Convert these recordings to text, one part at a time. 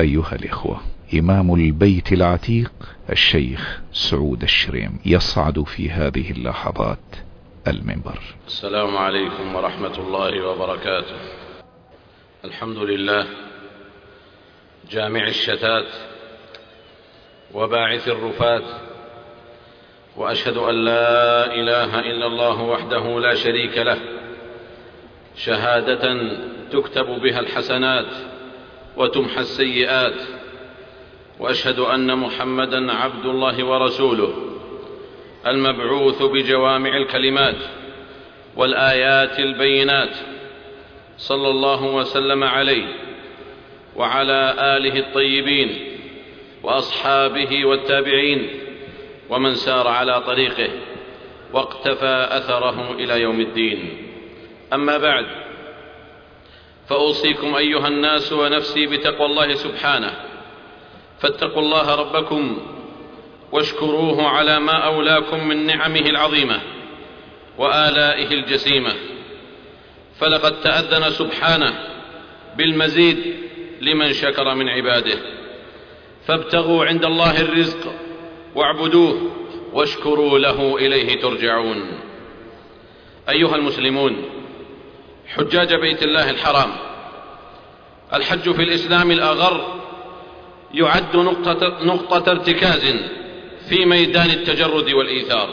أيها الإخوة إمام البيت العتيق الشيخ سعود الشريم يصعد في هذه اللحظات المنبر. السلام عليكم ورحمة الله وبركاته. الحمد لله جامع الشتات وباعث الرفات وأشهد أن لا إله إلا الله وحده لا شريك له شهادة تكتب بها الحسنات وتمحى السيئات. وأشهد أن محمدا عبد الله ورسوله المبعوث بجوامع الكلمات والآيات البينات صلى الله وسلم عليه وعلى آله الطيبين وأصحابه والتابعين ومن سار على طريقه واقتفى اثره إلى يوم الدين. أما بعد فأوصيكم أيها الناس ونفسي بتقوى الله سبحانه. فاتقوا الله ربكم واشكروه على ما أولاكم من نعمه العظيمة وآلائه الجسيمة. فلقد تأذن سبحانه بالمزيد لمن شكر من عباده. فابتغوا عند الله الرزق واعبدوه واشكروا له إليه ترجعون. أيها المسلمون حجاج بيت الله الحرام. الحج في الإسلام الأغر يعد نقطة, نقطة ارتكاز في ميدان التجرد والإيثار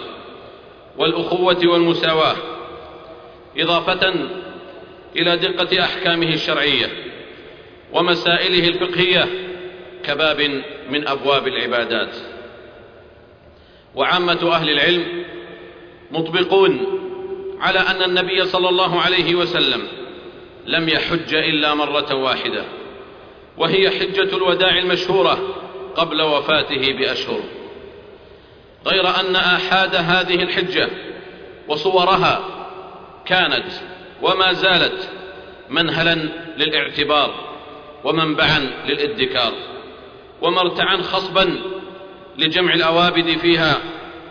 والأخوة والمساواة إضافة إلى دقة أحكامه الشرعية ومسائله الفقهية كباب من أبواب العبادات. وعامة أهل العلم مطبقون على أن النبي صلى الله عليه وسلم لم يحج إلا مرة واحدة وهي حجة الوداع المشهورة قبل وفاته بأشهر. غير أن آحاد هذه الحجة وصورها كانت وما زالت منهلا للاعتبار ومنبعا للادكار ومرتعا خصبا لجمع الأوابد فيها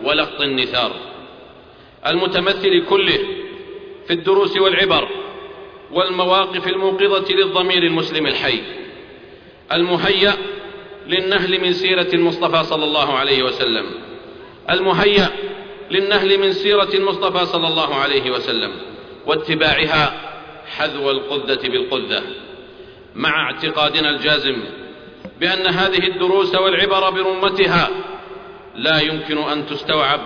ولقط النثار. المتمثل كله في الدروس والعبر والمواقف الموقظة للضمير المسلم الحي المهيأ للنهل من سيرة المصطفى صلى الله عليه وسلم المهيأ للنهل من سيرة المصطفى صلى الله عليه وسلم واتباعها حذو القذة بالقذة مع اعتقادنا الجازم بأن هذه الدروس والعبر برمتها لا يمكن أن تستوعب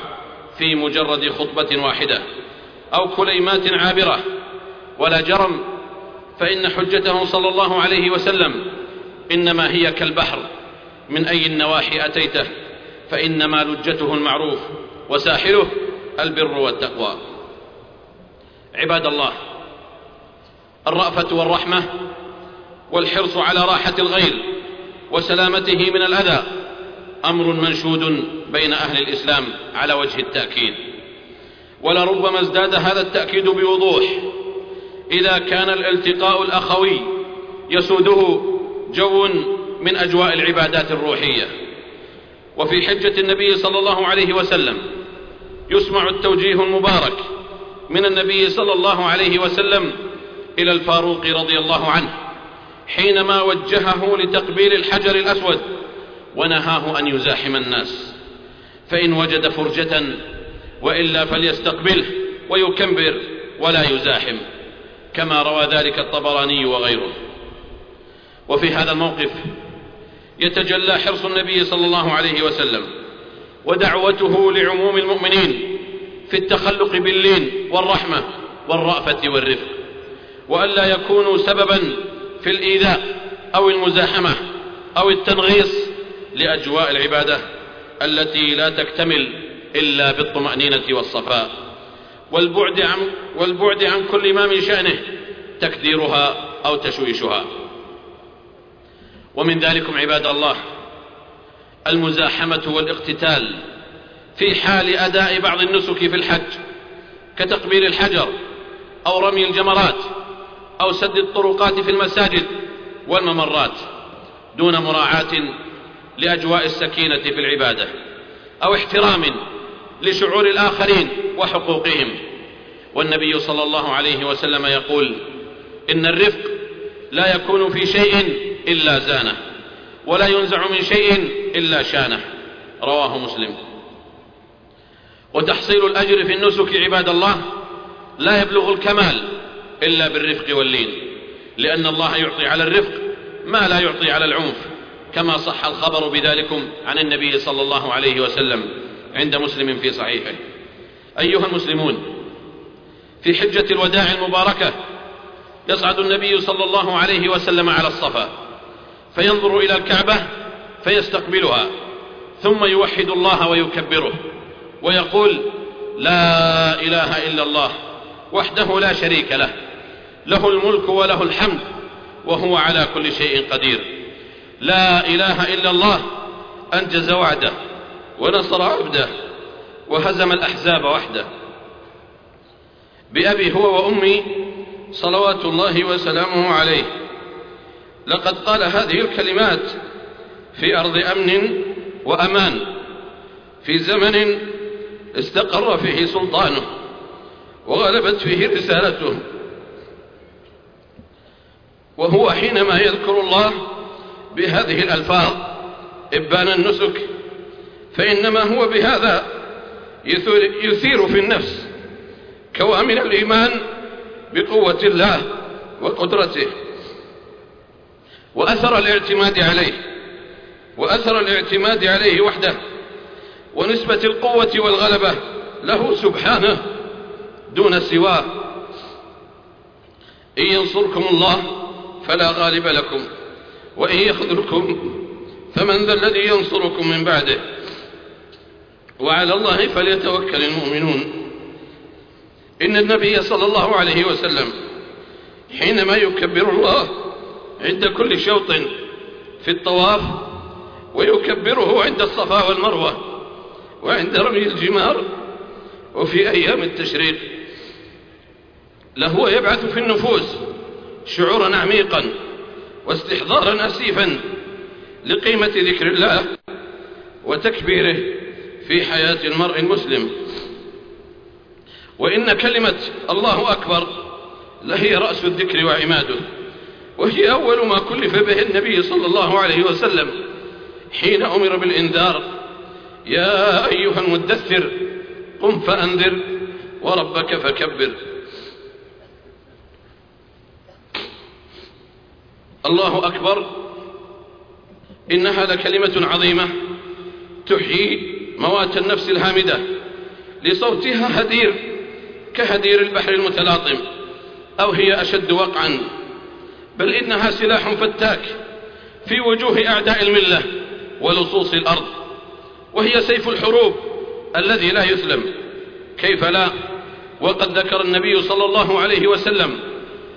في مجرد خطبة واحدة أو كليمات عابرة ولا جرم فإن حجته صلى الله عليه وسلم إنما هي كالبحر من أي النواحي أتيته فإنما لجته المعروف وساحله البر والتقوى. عباد الله الرأفة والرحمة والحرص على راحة الغير وسلامته من الأذى أمر منشود بين أهل الإسلام على وجه التأكيد. ولربما ازداد هذا التأكيد بوضوح. إذا كان الالتقاء الأخوي يسوده جو من أجواء العبادات الروحية. وفي حجة النبي صلى الله عليه وسلم يسمع التوجيه المبارك من النبي صلى الله عليه وسلم إلى الفاروق رضي الله عنه حينما وجهه لتقبيل الحجر الأسود. ونهاه أن يزاحم الناس. فإن وجد فرجة وإلا فليستقبله ويكبر ولا يزاحم كما روى ذلك الطبراني وغيره. وفي هذا الموقف يتجلى حرص النبي صلى الله عليه وسلم ودعوته لعموم المؤمنين في التخلق باللين والرحمة والرأفة والرفق وألا يكونوا سببا في الإيذاء أو المزاحمة أو التنغيص لأجواء العبادة التي لا تكتمل إلا بالطمأنينة والصفاء. والبعد عن, والبعد عن كل ما من شأنه تكديرها أو تشويشها. ومن ذلكم عباد الله المزاحمة والاقتتال في حال أداء بعض النسك في الحج كتقبيل الحجر أو رمي الجمرات أو سد الطرقات في المساجد والممرات دون مراعاة لأجواء السكينة في العبادة أو احترام لشعور الآخرين وحقوقهم. والنبي صلى الله عليه وسلم يقول إن الرفق لا يكون في شيء إلا زانة ولا ينزع من شيء إلا شانة. رواه مسلم. وتحصيل الأجر في النسك عباد الله لا يبلغ الكمال إلا بالرفق واللين لأن الله يعطي على الرفق ما لا يعطي على العنف. كما صح الخبر بذلكم عن النبي صلى الله عليه وسلم عند مسلم في صحيحه. أيها المسلمون في حجة الوداع المباركة يصعد النبي صلى الله عليه وسلم على الصفا فينظر إلى الكعبة فيستقبلها ثم يوحد الله ويكبره ويقول لا إله إلا الله وحده لا شريك له له الملك وله الحمد وهو على كل شيء قدير. لا إله إلا الله أنجز وعده ونصر عبده وهزم الأحزاب وحده. بأبي هو وأمي صلوات الله وسلامه عليه. لقد قال هذه الكلمات في أرض أمن وأمان في زمن استقر فيه سلطانه وغلبت فيه رسالته. وهو حينما يذكر الله بهذه الألفاظ. إبان النسك فإنما هو بهذا يثير في النفس كوامن الإيمان بقوة الله وقدرته وأثر الاعتماد عليه وأثر الاعتماد عليه وحده ونسبة القوة والغلبة له سبحانه دون سواه. إن ينصركم الله فلا غالب لكم. وإن يخذلكم فمن ذا الذي ينصركم من بعده وعلى الله فليتوكل المؤمنون. إن النبي صلى الله عليه وسلم حينما يكبر الله عند كل شوط في الطواف ويكبره عند الصفا والمروة وعند رمي الجمار وفي أيام التشريق لهو يبعث في النفوس شعورا عميقا. واستحضارا أسيفا لقيمة ذكر الله وتكبيره في حياة المرء المسلم. وإن كلمة الله أكبر لهي رأس الذكر وعماده وهي أول ما كلف به النبي صلى الله عليه وسلم حين أمر بالإنذار. يا أيها المدثر قم فأنذر وربك فكبر. الله أكبر. إنها لكلمة عظيمة تحيي موات النفس الهامدة لصوتها هدير كهدير البحر المتلاطم أو هي أشد وقعا. بل إنها سلاح فتاك في وجوه أعداء الملة ولصوص الأرض وهي سيف الحروب الذي لا يسلم. كيف لا؟ وقد ذكر النبي صلى الله عليه وسلم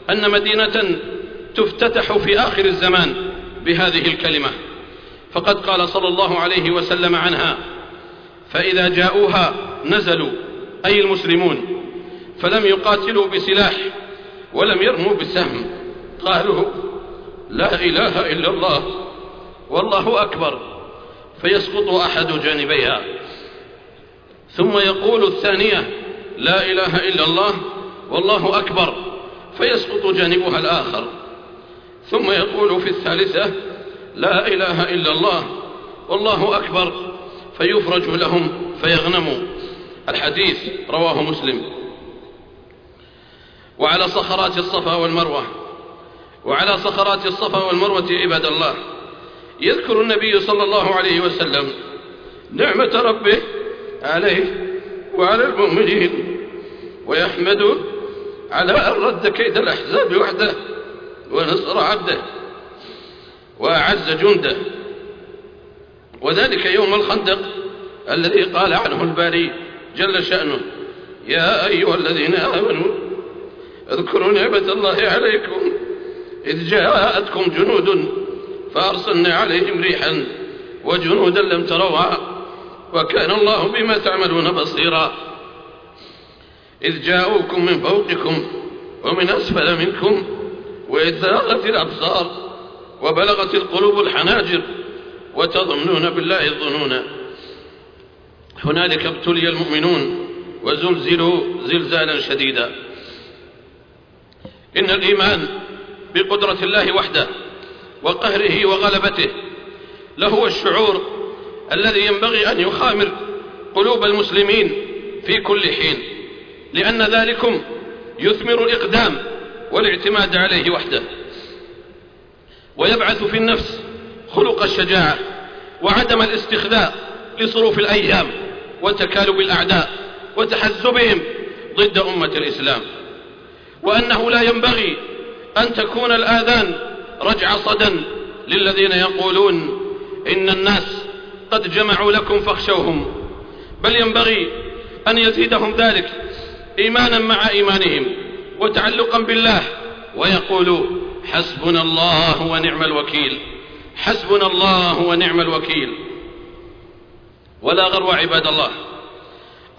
أن مدينة تفتتح في آخر الزمان بهذه الكلمة. فقد قال صلى الله عليه وسلم عنها فإذا جاءوها نزلوا أي المسلمون فلم يقاتلوا بسلاح ولم يرموا بسهم. قالوا لا إله إلا الله والله أكبر فيسقط أحد جانبيها. ثم يقول الثانية لا إله إلا الله والله أكبر فيسقط جانبها الآخر. ثم يقول في الثالثة لا إله إلا الله والله أكبر فيفرج لهم فيغنموا. الحديث رواه مسلم. وعلى صخرات الصفا والمروة وعلى صخرات الصفا والمروة عباد الله يذكر النبي صلى الله عليه وسلم نعمة ربه عليه وعلى المؤمنين ويحمده على أن رد كيد الأحزاب وحده. ونصر عبده وأعز جنده. وذلك يوم الخندق الذي قال عنه الباري جل شأنه يا أيها الذين آمنوا اذكروا نعمة الله عليكم. إذ جاءتكم جنود فأرسلنا عليهم ريحا وجنودا لم تروها وكان الله بما تعملون بصيرا. إذ جاءوكم من فوقكم ومن أسفل منكم وإذ زاغت الأبصار وبلغت القلوب الحناجر وتظنون بالله الظنون. هنالك ابتلي المؤمنون وزلزلوا زلزالا شديدا. إن الإيمان بقدرة الله وحده وقهره وغلبته لهو الشعور الذي ينبغي أن يخامر قلوب المسلمين في كل حين لأن ذلكم يثمر الإقدام والاعتماد عليه وحده. ويبعث في النفس خلق الشجاعة وعدم الاستخداء لصروف الأيام وتكالب الأعداء وتحزبهم ضد أمة الإسلام. وأنه لا ينبغي أن تكون الآذان رجع صدى للذين يقولون إن الناس قد جمعوا لكم فاخشوهم. بل ينبغي أن يزيدهم ذلك إيمانا مع إيمانهم. وتعلقا بالله ويقولوا حسبنا الله ونعم الوكيل حسبنا الله ونعم الوكيل. ولا غرو عباد الله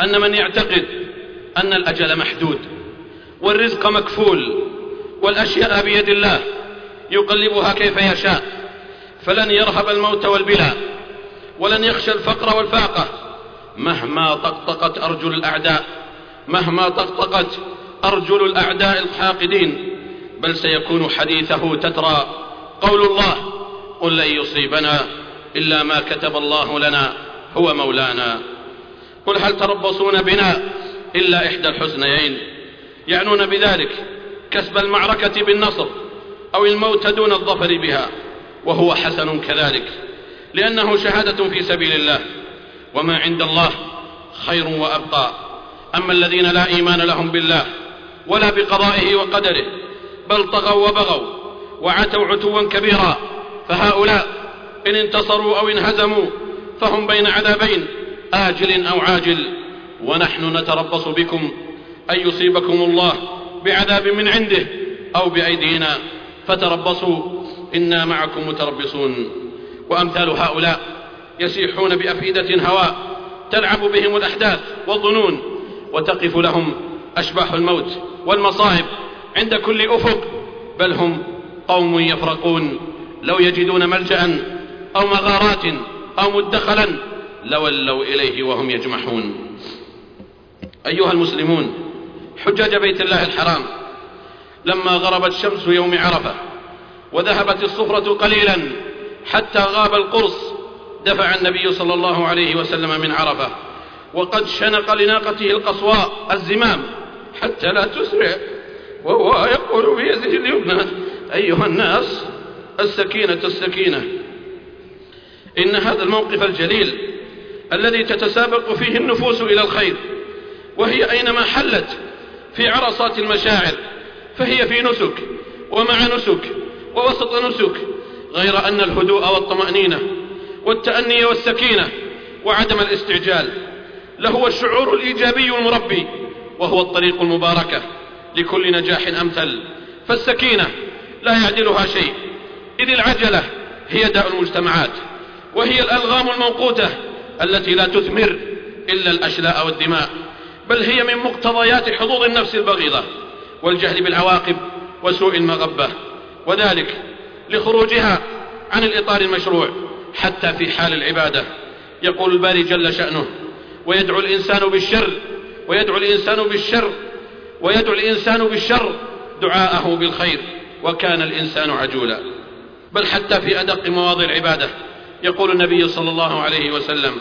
أن من يعتقد أن الأجل محدود والرزق مكفول والأشياء بيد الله يقلبها كيف يشاء فلن يرهب الموت والبلاء ولن يخشى الفقر والفاقة. مهما طقطقت أرجل الأعداء مهما طقطقت أرجل الأعداء الحاقدين بل سيكون حديثه تترى. قول الله قل لن يصيبنا إلا ما كتب الله لنا هو مولانا. قل هل تربصون بنا إلا إحدى الحسنيين يعنون بذلك كسب المعركة بالنصر أو الموت دون الظفر بها وهو حسن كذلك لأنه شهادة في سبيل الله. وما عند الله خير وأبقى. أما الذين لا إيمان لهم بالله ولا بقضائه وقدره بل طغوا وبغوا وعتوا عتوا كبيرا فهؤلاء إن انتصروا أو انهزموا فهم بين عذابين آجل أو عاجل. ونحن نتربص بكم أن يصيبكم الله بعذاب من عنده أو بأيدينا. فتربصوا إنا معكم متربصون. وأمثال هؤلاء يسيحون بأفئدة هواء تلعب بهم الأحداث والظنون وتقف لهم أشباح الموت. والمصائب عند كل أفق بل هم قوم يفرقون. لو يجدون ملجأ أو مغارات أو مدخلا لولوا إليه وهم يجمحون. أيها المسلمون حجاج بيت الله الحرام لما غربت شمس يوم عرفة وذهبت الصفرة قليلا حتى غاب القرص دفع النبي صلى الله عليه وسلم من عرفة وقد شنق لناقته القصواء الزمام حتى لا تسرع وهو يقول بيده اليمنى أيها الناس السكينة السكينة. إن هذا الموقف الجليل الذي تتسابق فيه النفوس إلى الخير وهي أينما حلت في عرصات المشاعر فهي في نسك ومع نسك ووسط نسك غير أن الهدوء والطمأنينة والتأني والسكينة وعدم الاستعجال لهو الشعور الإيجابي المربي. وهو الطريق المباركة لكل نجاح أمثل. فالسكينة لا يعدلها شيء. إذ العجلة هي داء المجتمعات وهي الألغام الموقوتة التي لا تثمر إلا الأشلاء والدماء بل هي من مقتضيات حظوظ النفس البغيضة والجهل بالعواقب وسوء المغبة وذلك لخروجها عن الإطار المشروع حتى في حال العبادة. يقول الباري جل شأنه ويدعو الإنسان بالشر ويدعو الإنسان بالشر ويدعو الإنسان بالشر دعاءه بالخير وكان الإنسان عجولا. بل حتى في أدق مواضع العبادة يقول النبي صلى الله عليه وسلم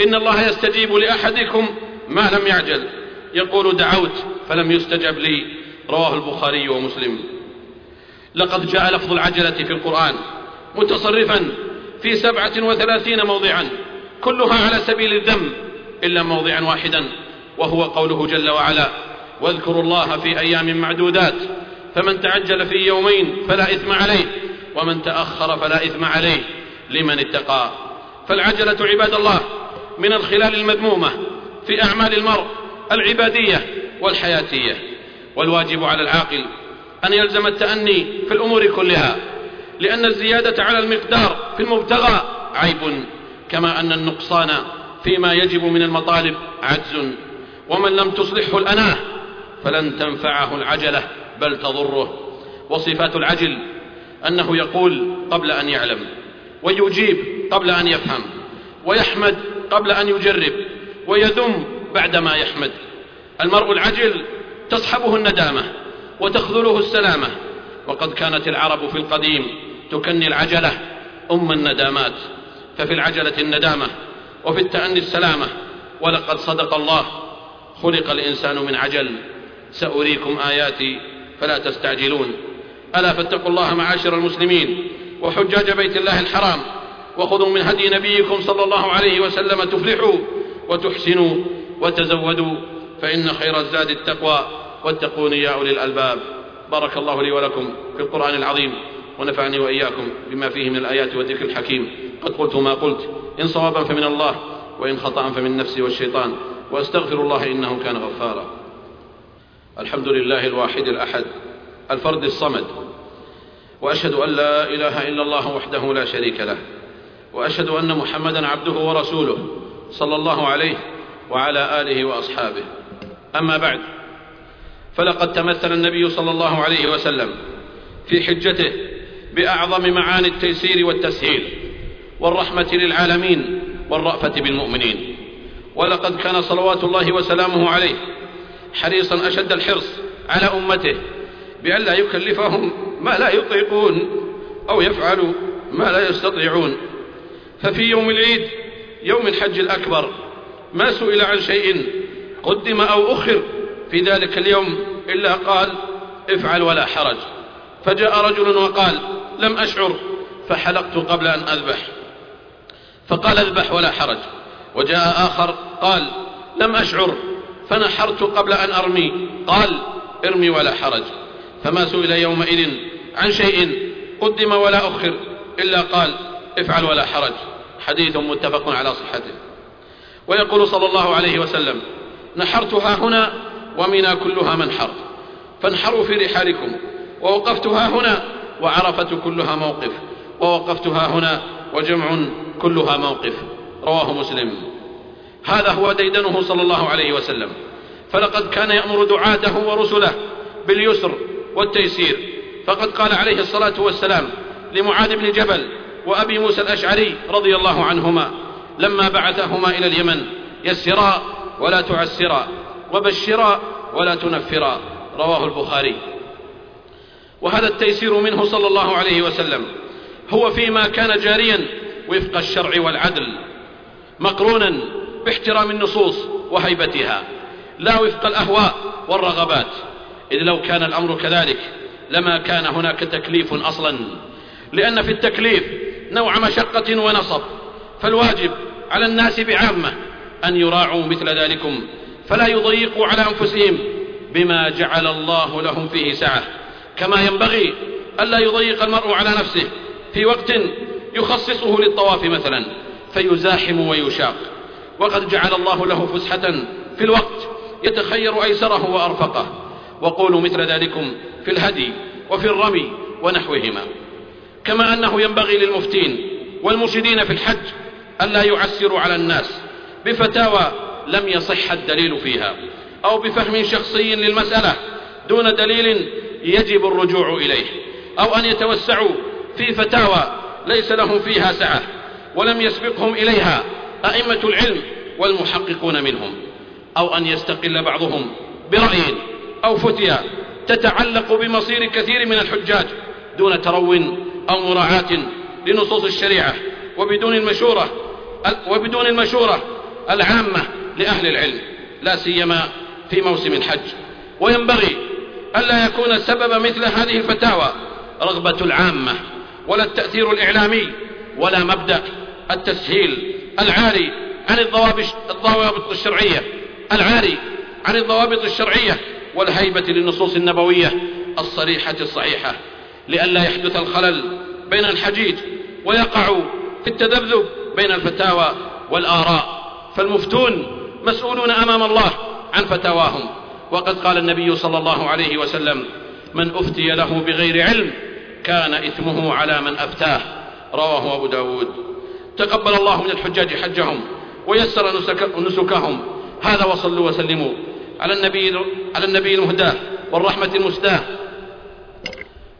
إن الله يستجيب لأحدكم ما لم يعجل. يقول دعوت فلم يستجب لي. رواه البخاري ومسلم. لقد جاء لفظ العجلة في القرآن متصرفا في سبعة وثلاثين موضعا كلها على سبيل الذم إلا موضعا واحدا. وهو قوله جل وعلا واذكروا الله في أيام معدودات فمن تعجل في يومين فلا إثم عليه ومن تأخر فلا إثم عليه لمن اتقى فالعجلة عباد الله من الخلال المذمومة في أعمال المرء العبادية والحياتية والواجب على العاقل أن يلزم التأني في الأمور كلها لأن الزيادة على المقدار في المبتغى عيب كما أن النقصان فيما يجب من المطالب عجز. ومن لم تصلحه الأناة فلن تنفعه العجلة بل تضره. وصفات العجل أنه يقول قبل أن يعلم ويجيب قبل أن يفهم ويحمد قبل أن يجرب ويذم بعدما يحمد. المرء العجل تصحبه الندامة وتخذله السلامة. وقد كانت العرب في القديم تكني العجلة أم الندامات ففي العجلة الندامة وفي التأني السلامة ولقد صدق الله خلق الإنسان من عجل. سأريكم آياتي فلا تستعجلون. ألا فاتقوا الله معاشر المسلمين وحجاج بيت الله الحرام وخذوا من هدي نبيكم صلى الله عليه وسلم تفلحوا وتحسنوا وتزودوا فإن خير الزاد التقوى. واتقون يا أولي الألباب. بارك الله لي ولكم في القرآن العظيم ونفعني وإياكم بما فيه من الآيات والذكر الحكيم. قد قلت ما قلت إن صوابا فمن الله وإن خطأ فمن نفسي والشيطان. وأستغفر الله إنه كان غفارا. الحمد لله الواحد الأحد الفرد الصمد. وأشهد أن لا إله إلا الله وحده لا شريك له. وأشهد أن محمدا عبده ورسوله صلى الله عليه وعلى آله وأصحابه. أما بعد فلقد تمثل النبي صلى الله عليه وسلم في حجته بأعظم معاني التيسير والتسهيل والرحمة للعالمين والرأفة بالمؤمنين. ولقد كان صلوات الله وسلامه عليه حريصا أشد الحرص على أمته بأن لا يكلفهم ما لا يطيقون أو يفعلوا ما لا يستطيعون. ففي يوم العيد يوم الحج الأكبر ما سئل عن شيء قدم أو أخر في ذلك اليوم إلا قال افعل ولا حرج. فجاء رجل وقال لم أشعر فحلقت قبل أن أذبح. فقال اذبح ولا حرج. وجاء آخر قال لم أشعر فنحرت قبل أن أرمي. قال ارمي ولا حرج. فما سئل يومئذ عن شيء قدم ولا أخر إلا قال افعل ولا حرج. حديث متفق على صحته. ويقول صلى الله عليه وسلم نحرتها هنا ومنى كلها منحر. فانحروا في رحالكم ووقفتها هنا وعرفة كلها موقف. ووقفتها هنا وجمع كلها موقف. رواه مسلم. هذا هو ديدنه صلى الله عليه وسلم. فلقد كان يأمر دعاته ورسله باليسر والتيسير. فقد قال عليه الصلاة والسلام لمعاذ بن جبل وأبي موسى الأشعري رضي الله عنهما لما بعثهما إلى اليمن يسرا ولا تعسرا وبشرا ولا تنفرا. رواه البخاري. وهذا التيسير منه صلى الله عليه وسلم هو فيما كان جاريا وفق الشرع والعدل. مقرونا باحترام النصوص وهيبتها لا وفق الأهواء والرغبات إذ لو كان الأمر كذلك لما كان هناك تكليف أصلا لأن في التكليف نوع مشقة ونصب فالواجب على الناس بعامة أن يراعوا مثل ذلكم فلا يضيقوا على أنفسهم بما جعل الله لهم فيه سعة كما ينبغي ألا يضيق المرء على نفسه في وقت يخصصه للطواف مثلا. فيزاحم ويشاق. وقد جعل الله له فسحة في الوقت يتخير أيسره وأرفقه. وقولوا مثل ذلكم في الهدي وفي الرمي ونحوهما. كما أنه ينبغي للمفتين والمرشدين في الحج ألا يعسروا على الناس بفتاوى لم يصح الدليل فيها أو بفهم شخصي للمسألة دون دليل يجب الرجوع إليه أو أن يتوسعوا في فتاوى ليس لهم فيها سعة. ولم يسبقهم إليها أئمة العلم والمحققون منهم أو أن يستقل بعضهم برأي أو فتيا تتعلق بمصير كثير من الحجاج دون ترو أو مراعاة لنصوص الشريعة وبدون المشورة وبدون المشورة العامة لأهل العلم لا سيما في موسم الحج. وينبغي ألا يكون سبب مثل هذه الفتاوى رغبة العامة ولا التأثير الإعلامي ولا مبدأ التسهيل العاري عن الضوابط الشرعية العاري عن الضوابط الشرعية والهيبة للنصوص النبوية الصريحة الصحيحة لئلا يحدث الخلل بين الحجيج ويقع في التذبذب بين الفتاوى والآراء. فالمفتون مسؤولون أمام الله عن فتاواهم. وقد قال النبي صلى الله عليه وسلم من أفتي له بغير علم كان إثمه على من أفتاه. رواه أبو داود. تقبل الله من الحجاج حجهم ويسر نسكهم. هذا وصلوا وسلموا على النبي على النبي المهداه والرحمة المسداة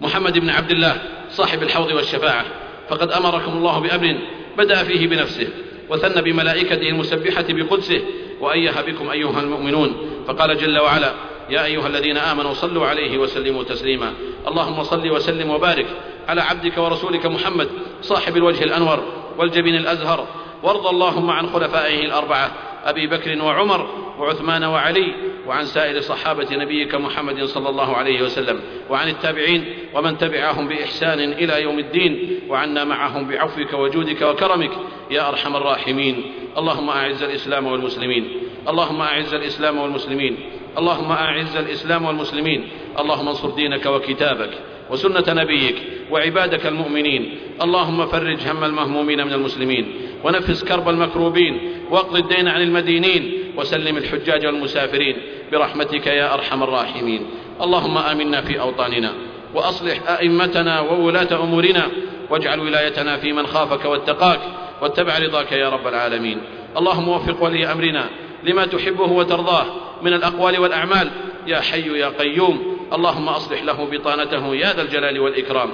محمد بن عبد الله صاحب الحوض والشفاعة. فقد أمركم الله بأمر بدأ فيه بنفسه وثنى بملائكته المسبحة بقدسه وأيها بكم أيها المؤمنون. فقال جل وعلا يا أيها الذين آمنوا صلوا عليه وسلموا تسليما. اللهم صل وسلم وبارك على عبدك ورسولك محمد صاحب الوجه الأنور. والجبين الأزهر وارض اللهم عن خلفائه الأربعة أبي بكر وعمر وعثمان وعلي وعن سائر صحابة نبيك محمد صلى الله عليه وسلم وعن التابعين ومن تبعهم بإحسان إلى يوم الدين وعنا معهم بعفوك وجودك وكرمك يا أرحم الراحمين. اللهم أعز الإسلام والمسلمين. اللهم أعز الإسلام والمسلمين. اللهم أعز الإسلام والمسلمين. اللهم انصر دينك وكتابك. وسنة نبيك وعبادك المؤمنين. اللهم فرج هم المهمومين من المسلمين ونفس كرب المكروبين واقض الدين عن المدينين وسلم الحجاج والمسافرين برحمتك يا أرحم الراحمين. اللهم آمنا في أوطاننا وأصلح أئمتنا وولاة أمورنا واجعل ولايتنا في من خافك واتقاك واتبع رضاك يا رب العالمين. اللهم وفق ولي أمرنا لما تحبه وترضاه من الأقوال والأعمال. يا حي يا قيوم اللهم أصلح له بطانته يا ذا الجلال والإكرام.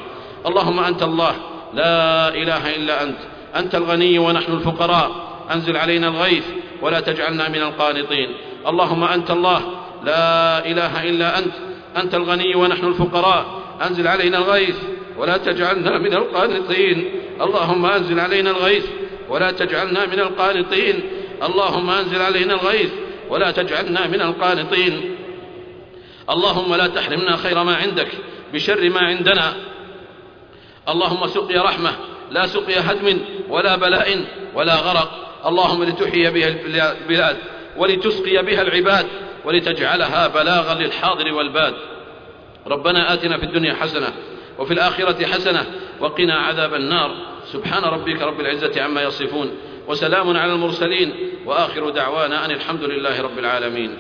اللهم أنت الله. لا إله إلا أنت. أنت الغني ونحن الفقراء. أنزل علينا الغيث ولا تجعلنا من القانطين. اللهم أنت الله. لا إله إلا أنت. أنت الغني ونحن الفقراء. أنزل علينا الغيث ولا تجعلنا من القانطين. اللهم أنزل علينا الغيث ولا تجعلنا من القانطين. اللهم أنزل علينا الغيث ولا تجعلنا من القانطين. اللهم لا تحرمنا خير ما عندك بشر ما عندنا. اللهم سقيا رحمة لا سقيا هدم ولا بلاء ولا غرق. اللهم لتحيي بها البلاد ولتسقي بها العباد ولتجعلها بلاغا للحاضر والباد. ربنا آتنا في الدنيا حسنة وفي الآخرة حسنة وقنا عذاب النار. سبحان ربك رب العزة عما يصفون وسلام على المرسلين وآخر دعوانا أن الحمد لله رب العالمين.